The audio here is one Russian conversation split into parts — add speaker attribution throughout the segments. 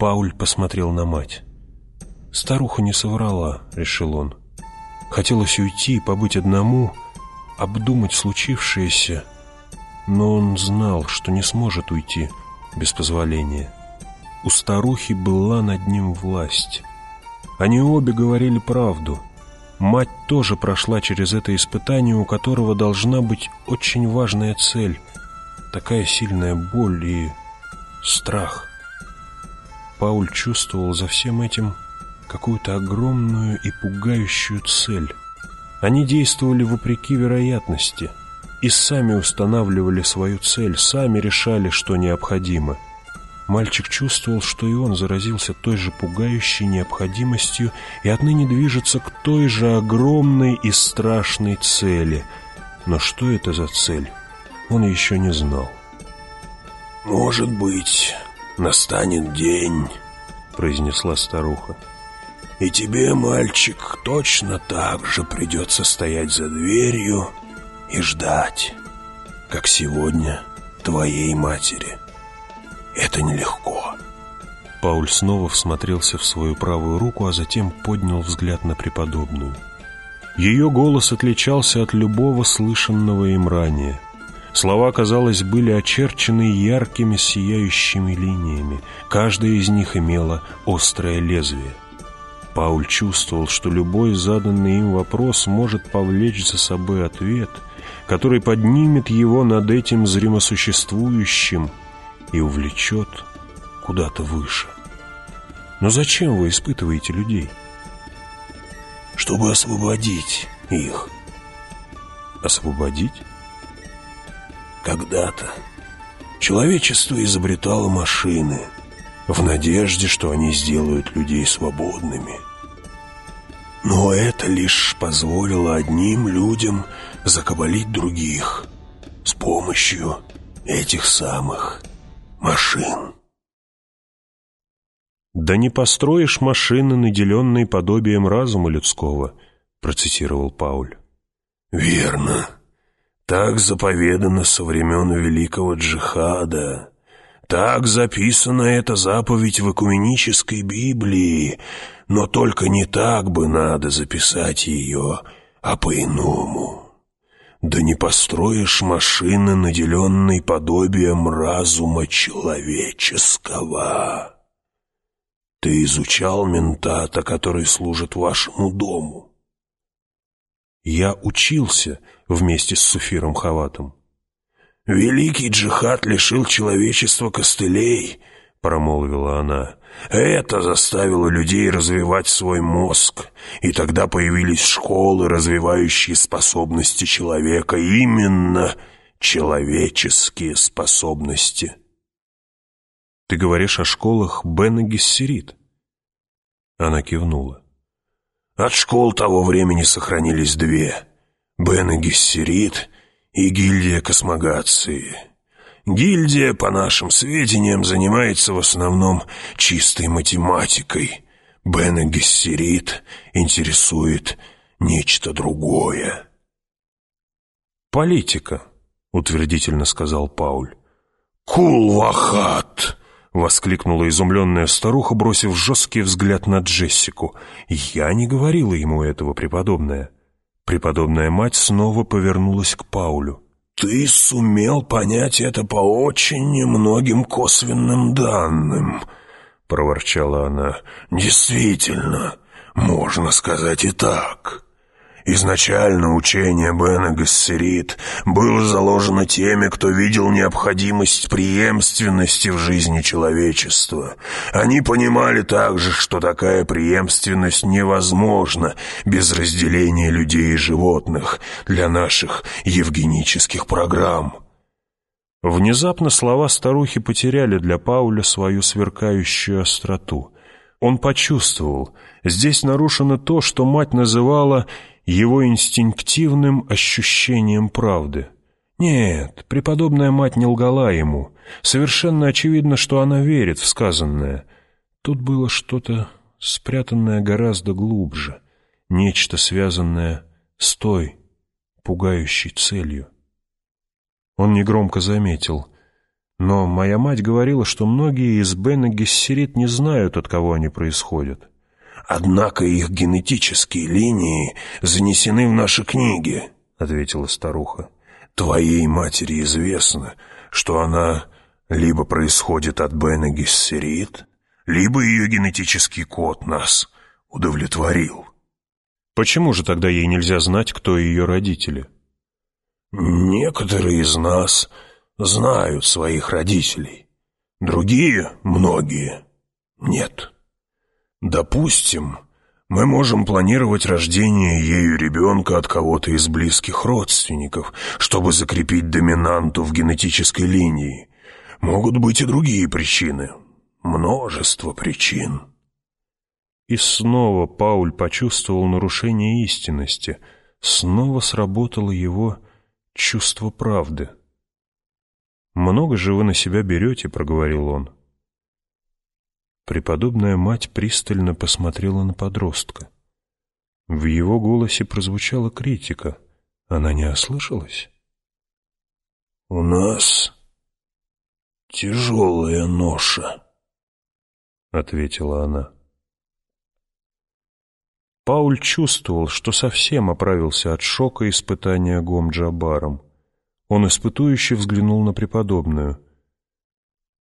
Speaker 1: Пауль посмотрел на мать. «Старуха не соврала», — решил он. Хотелось уйти, побыть одному, обдумать случившееся, но он знал, что не сможет уйти без позволения. У старухи была над ним власть. Они обе говорили правду. Мать тоже прошла через это испытание, у которого должна быть очень важная цель. Такая сильная боль и страх. Пауль чувствовал за всем этим какую-то огромную и пугающую цель. Они действовали вопреки вероятности и сами устанавливали свою цель, сами решали, что необходимо. Мальчик чувствовал, что и он заразился той же пугающей необходимостью и отныне движется к той же огромной и страшной цели. Но что это за цель, он еще не знал.
Speaker 2: «Может быть, настанет день», — произнесла старуха. И тебе, мальчик, точно так же придется стоять за дверью и ждать, как сегодня твоей матери. Это нелегко.
Speaker 1: Пауль снова всмотрелся в свою правую руку, а затем поднял взгляд на преподобную. Ее голос отличался от любого слышанного им ранее. Слова, казалось, были очерчены яркими сияющими линиями. Каждая из них имела острое лезвие. Пауль чувствовал, что любой заданный им вопрос может повлечь за собой ответ, который поднимет его над этим зримосуществующим и увлечет куда-то выше. Но зачем вы испытываете людей?
Speaker 2: Чтобы освободить их.
Speaker 1: Освободить?
Speaker 2: Когда-то человечество изобретало машины — в надежде, что они сделают людей свободными. Но это лишь позволило одним людям закабалить других с помощью этих самых машин.
Speaker 1: «Да не построишь машины, наделенные подобием разума людского», процитировал Пауль.
Speaker 2: «Верно. Так заповедано со времен Великого Джихада». Так записана эта заповедь в экуменической Библии, но только не так бы надо записать ее, а по-иному. Да не построишь машины, наделенной подобием разума человеческого. Ты изучал ментата, который служит вашему дому?
Speaker 1: Я учился вместе с Суфиром Хаватом.
Speaker 2: «Великий джихад лишил человечества костылей», — промолвила она. «Это заставило людей развивать свой мозг, и тогда появились школы, развивающие способности человека, именно человеческие способности».
Speaker 1: «Ты говоришь о школах Бена Гессерит?» Она кивнула.
Speaker 2: «От школ того времени сохранились две — Бена Гессерит — и гильдия космогации. Гильдия, по нашим сведениям, занимается в основном чистой математикой. Бена Гессерит интересует нечто другое.
Speaker 1: «Политика», — утвердительно сказал Пауль.
Speaker 2: «Кулвахат!»
Speaker 1: — воскликнула изумленная старуха, бросив жесткий взгляд на Джессику. «Я не говорила ему этого, преподобная». Преподобная мать снова повернулась к Паулю.
Speaker 2: «Ты сумел понять это по очень немногим косвенным данным», — проворчала она. «Действительно, можно сказать и так». Изначально учение Бена Гессерит было заложено теми, кто видел необходимость преемственности в жизни человечества. Они понимали также, что такая преемственность невозможна без разделения людей и животных для наших евгенических программ.
Speaker 1: Внезапно слова старухи потеряли для Пауля свою сверкающую остроту. Он почувствовал, здесь нарушено то, что мать называла его инстинктивным ощущением правды. Нет, преподобная мать не лгала ему. Совершенно очевидно, что она верит в сказанное. Тут было что-то спрятанное гораздо глубже, нечто связанное с той пугающей целью. Он негромко заметил. Но моя мать говорила, что многие из Бена не знают, от кого они происходят.
Speaker 2: «Однако их генетические линии занесены в наши книги», — ответила старуха. «Твоей матери известно, что она либо происходит от Бена Гессерит, либо ее генетический код нас удовлетворил».
Speaker 1: Почему же тогда ей нельзя знать, кто ее родители?
Speaker 2: Некоторые из нас знают своих родителей. Другие, многие, нет. Допустим, мы можем планировать рождение ею ребенка от кого-то из близких родственников, чтобы закрепить доминанту в генетической линии. Могут быть и другие причины. Множество причин.
Speaker 1: И снова Пауль почувствовал нарушение истинности. Снова сработало его чувство правды. «Много же вы на себя берете», — проговорил он. Преподобная мать пристально посмотрела на подростка. В его голосе прозвучала критика. Она не ослышалась?
Speaker 2: «У нас тяжелая ноша», — ответила она.
Speaker 1: Пауль чувствовал, что совсем оправился от шока испытания Гом-Джабаром. Он испытующе взглянул на преподобную.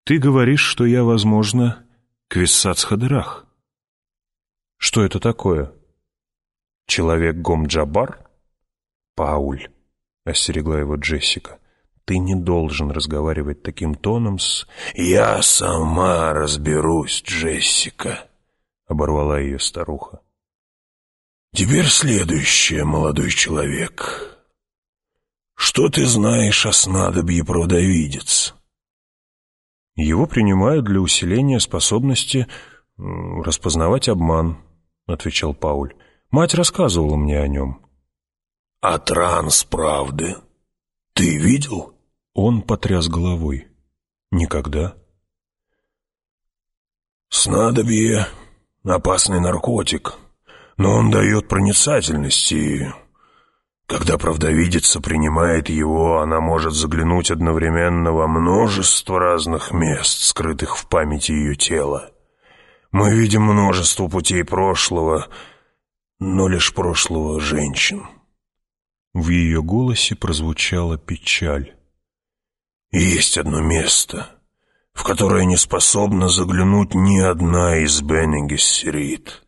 Speaker 1: «Ты говоришь, что я, возможно, Квиссац-Хадырах. Что это такое? Человек Гом-Джабар?» «Пауль», — остерегла его Джессика, — «ты не должен разговаривать таким тоном с...»
Speaker 2: «Я сама разберусь, Джессика», — оборвала ее старуха. Теперь следующее, молодой человек. Что ты знаешь о снадобье правдовидец?
Speaker 1: Его принимают для усиления способности распознавать обман, отвечал Пауль. Мать рассказывала мне о нем.
Speaker 2: А транс правды ты видел?
Speaker 1: Он потряс головой. Никогда.
Speaker 2: Снадобье — опасный наркотик, но он дает проницательность, и когда правдовидица принимает его, она может заглянуть одновременно во множество разных мест, скрытых в памяти ее тела. Мы видим множество путей прошлого, но лишь прошлого женщин.
Speaker 1: В ее голосе прозвучала печаль.
Speaker 2: Есть одно место, в которое не способна заглянуть ни одна из Беннингессерит.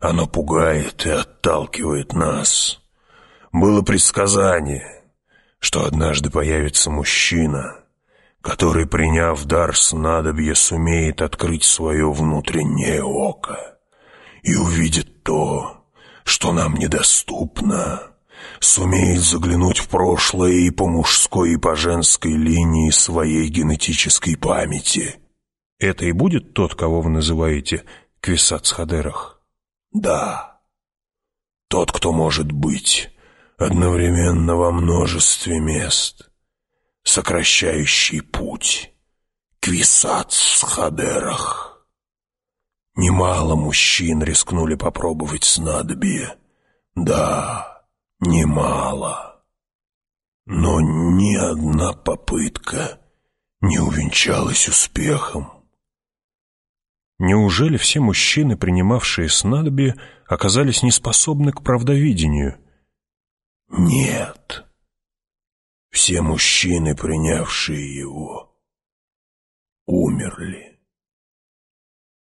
Speaker 2: Оно пугает и отталкивает нас. Было предсказание, что однажды появится мужчина, который, приняв дар снадобья, сумеет открыть свое внутреннее око и увидит то, что нам недоступно, сумеет заглянуть в прошлое и по мужской, и по женской линии своей генетической памяти.
Speaker 1: Это и будет тот, кого вы называете Квисацхадерах?
Speaker 2: Да, тот, кто может быть одновременно во множестве мест, сокращающий путь к Висац-Хадерах. Немало мужчин рискнули попробовать снадобье. Да, немало. Но ни одна попытка не увенчалась успехом.
Speaker 1: Неужели все мужчины, принимавшие снадобье, оказались неспособны к правдовидению?
Speaker 2: Нет. Все мужчины, принявшие его, умерли.